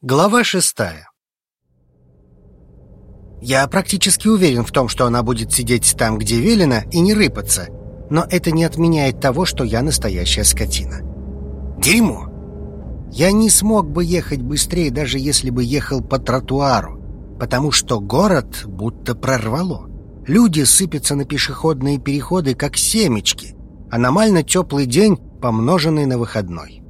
Глава шестая Я практически уверен в том, что она будет сидеть там, где велено, и не рыпаться. Но это не отменяет того, что я настоящая скотина. Дерьмо! Я не смог бы ехать быстрее, даже если бы ехал по тротуару, потому что город будто прорвало. Люди сыпятся на пешеходные переходы, как семечки. Аномально теплый день, помноженный на выходной.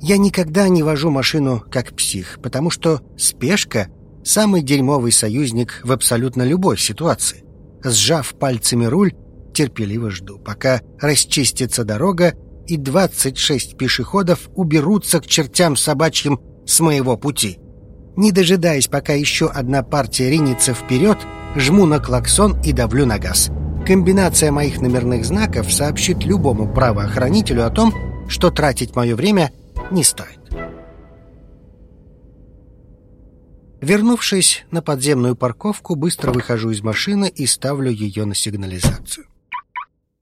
Я никогда не вожу машину как псих, потому что спешка — самый дерьмовый союзник в абсолютно любой ситуации. Сжав пальцами руль, терпеливо жду, пока расчистится дорога и 26 пешеходов уберутся к чертям собачьим с моего пути. Не дожидаясь, пока еще одна партия ринется вперед, жму на клаксон и давлю на газ. Комбинация моих номерных знаков сообщит любому правоохранителю о том, что тратить мое время не стоит. Вернувшись на подземную парковку, быстро выхожу из машины и ставлю ее на сигнализацию.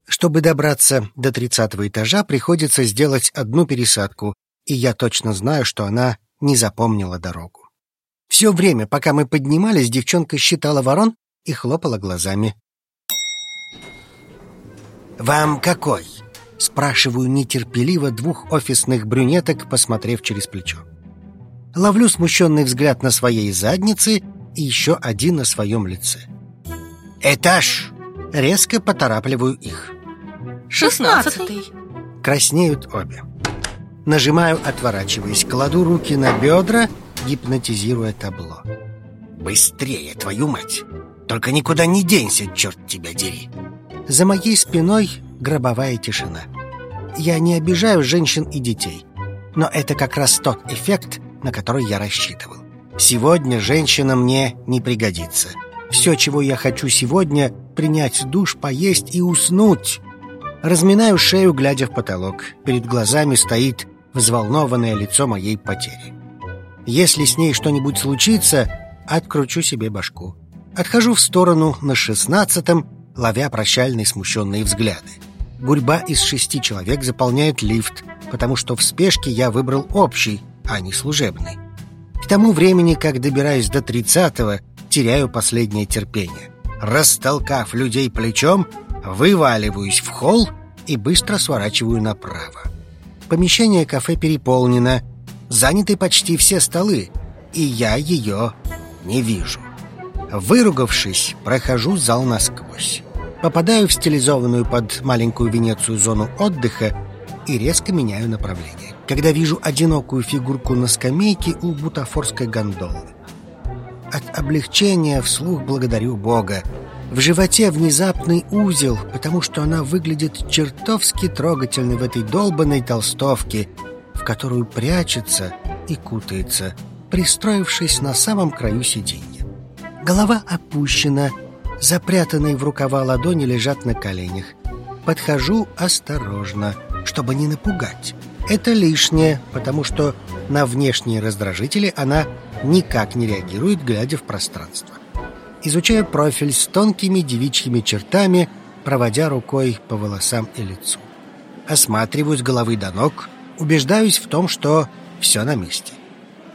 Чтобы добраться до тридцатого этажа, приходится сделать одну пересадку, и я точно знаю, что она не запомнила дорогу. Все время, пока мы поднимались, девчонка считала ворон и хлопала глазами. «Вам какой?» — спрашиваю нетерпеливо двух офисных брюнеток, посмотрев через плечо. Ловлю смущенный взгляд на своей заднице и еще один на своем лице. «Этаж!» — резко поторапливаю их. Шестнадцатый. Краснеют обе. Нажимаю, отворачиваясь, кладу руки на бедра, гипнотизируя табло. «Быстрее, твою мать! Только никуда не денься, черт тебя дери!» За моей спиной гробовая тишина. Я не обижаю женщин и детей, но это как раз тот эффект, на который я рассчитывал. Сегодня женщина мне не пригодится. Все, чего я хочу сегодня, принять душ, поесть и уснуть. Разминаю шею, глядя в потолок. Перед глазами стоит взволнованное лицо моей потери. Если с ней что-нибудь случится, откручу себе башку. Отхожу в сторону на шестнадцатом, ловя прощальные смущенные взгляды. Гурьба из шести человек заполняет лифт, потому что в спешке я выбрал общий, а не служебный. К тому времени, как добираюсь до тридцатого, теряю последнее терпение. Растолкав людей плечом, вываливаюсь в холл и быстро сворачиваю направо. Помещение кафе переполнено, заняты почти все столы, и я ее не вижу. Выругавшись, прохожу зал насквозь. Попадаю в стилизованную под маленькую Венецию зону отдыха и резко меняю направление, когда вижу одинокую фигурку на скамейке у бутафорской гондолы. От облегчения вслух благодарю Бога. В животе внезапный узел, потому что она выглядит чертовски трогательной в этой долбанной толстовке, в которую прячется и кутается, пристроившись на самом краю сиденья. Голова опущена, запрятанные в рукава ладони лежат на коленях. Подхожу осторожно, чтобы не напугать. Это лишнее, потому что на внешние раздражители она никак не реагирует, глядя в пространство. Изучаю профиль с тонкими девичьими чертами, проводя рукой по волосам и лицу. Осматриваю с головы до ног, убеждаюсь в том, что все на месте.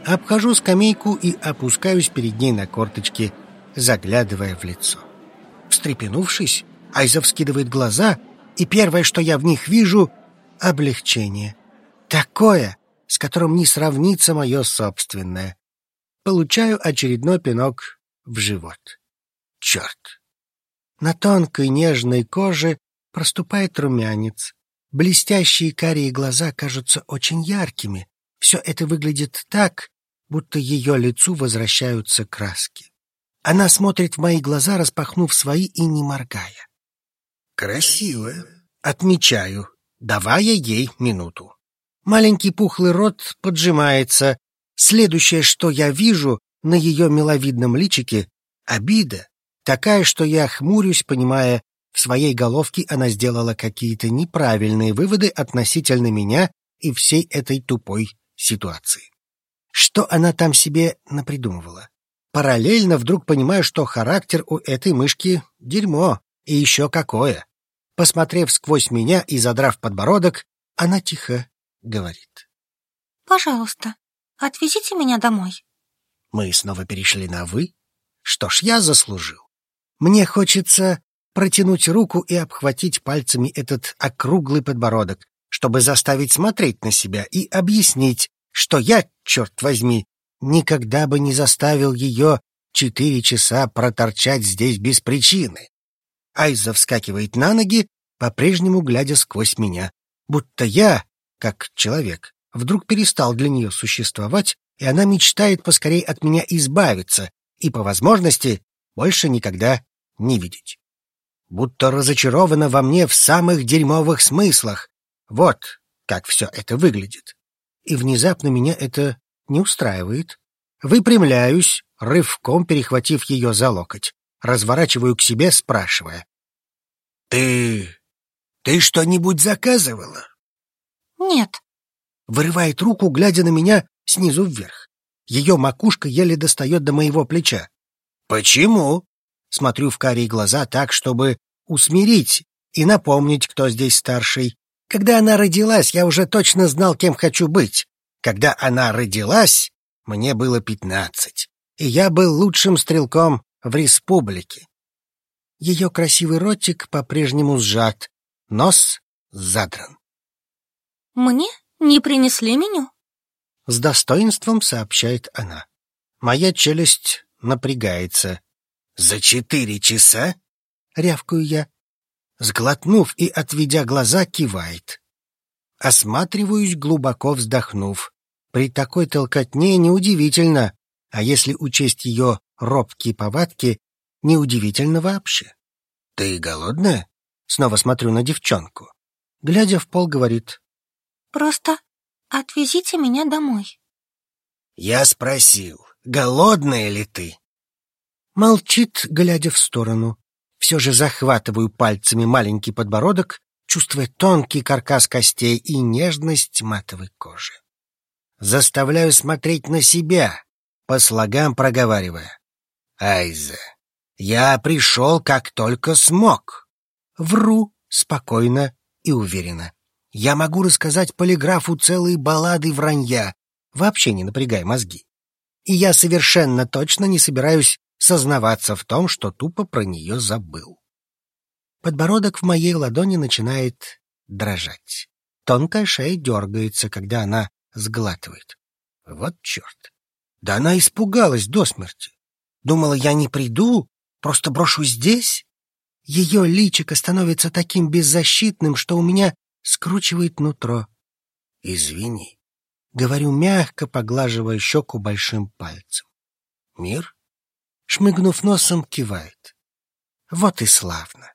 Обхожу скамейку и опускаюсь перед ней на корточки, заглядывая в лицо. Встрепенувшись, Айза вскидывает глаза, и первое, что я в них вижу — облегчение. Такое, с которым не сравнится мое собственное. Получаю очередной пинок в живот. Черт! На тонкой нежной коже проступает румянец. Блестящие карие глаза кажутся очень яркими. Все это выглядит так, будто ее лицу возвращаются краски. Она смотрит в мои глаза, распахнув свои и не моргая. «Красивая», — отмечаю, давая ей минуту. Маленький пухлый рот поджимается. Следующее, что я вижу на ее миловидном личике — обида, такая, что я хмурюсь, понимая, в своей головке она сделала какие-то неправильные выводы относительно меня и всей этой тупой ситуации. Что она там себе напридумывала? Параллельно вдруг понимаю, что характер у этой мышки — дерьмо, и еще какое. Посмотрев сквозь меня и задрав подбородок, она тихо говорит. «Пожалуйста, Отвезите меня домой. Мы снова перешли на «вы». Что ж, я заслужил. Мне хочется протянуть руку и обхватить пальцами этот округлый подбородок, чтобы заставить смотреть на себя и объяснить, что я, черт возьми, никогда бы не заставил ее четыре часа проторчать здесь без причины. Айза вскакивает на ноги, по-прежнему глядя сквозь меня, будто я, как человек, вдруг перестал для нее существовать, и она мечтает поскорей от меня избавиться и, по возможности, больше никогда не видеть. Будто разочарована во мне в самых дерьмовых смыслах. Вот как все это выглядит. И внезапно меня это не устраивает. Выпрямляюсь, рывком перехватив ее за локоть. Разворачиваю к себе, спрашивая. «Ты... ты что-нибудь заказывала?» «Нет». Вырывает руку, глядя на меня снизу вверх. Ее макушка еле достает до моего плеча. «Почему?» Смотрю в карие глаза так, чтобы усмирить и напомнить, кто здесь старший. Когда она родилась, я уже точно знал, кем хочу быть. Когда она родилась, мне было пятнадцать, и я был лучшим стрелком в республике. Ее красивый ротик по-прежнему сжат, нос задран. «Мне не принесли меню?» С достоинством сообщает она. Моя челюсть напрягается. «За четыре часа?» — рявкаю я. Сглотнув и отведя глаза, кивает. Осматриваюсь, глубоко вздохнув. При такой толкотне неудивительно, а если учесть ее робкие повадки, неудивительно вообще. «Ты голодная?» Снова смотрю на девчонку. Глядя в пол, говорит. «Просто отвезите меня домой». «Я спросил, голодная ли ты?» Молчит, глядя в сторону. Все же захватываю пальцами маленький подбородок, чувствуя тонкий каркас костей и нежность матовой кожи. Заставляю смотреть на себя, по слогам проговаривая. «Айза, я пришел как только смог». Вру спокойно и уверенно. Я могу рассказать полиграфу целые баллады вранья, вообще не напрягая мозги. И я совершенно точно не собираюсь сознаваться в том, что тупо про нее забыл. Подбородок в моей ладони начинает дрожать. Тонкая шея дергается, когда она сглатывает. Вот черт! Да она испугалась до смерти. Думала, я не приду, просто брошу здесь. Ее личико становится таким беззащитным, что у меня скручивает нутро. Извини, говорю мягко, поглаживая щеку большим пальцем. Мир? Шмыгнув носом, кивает. Вот и славно.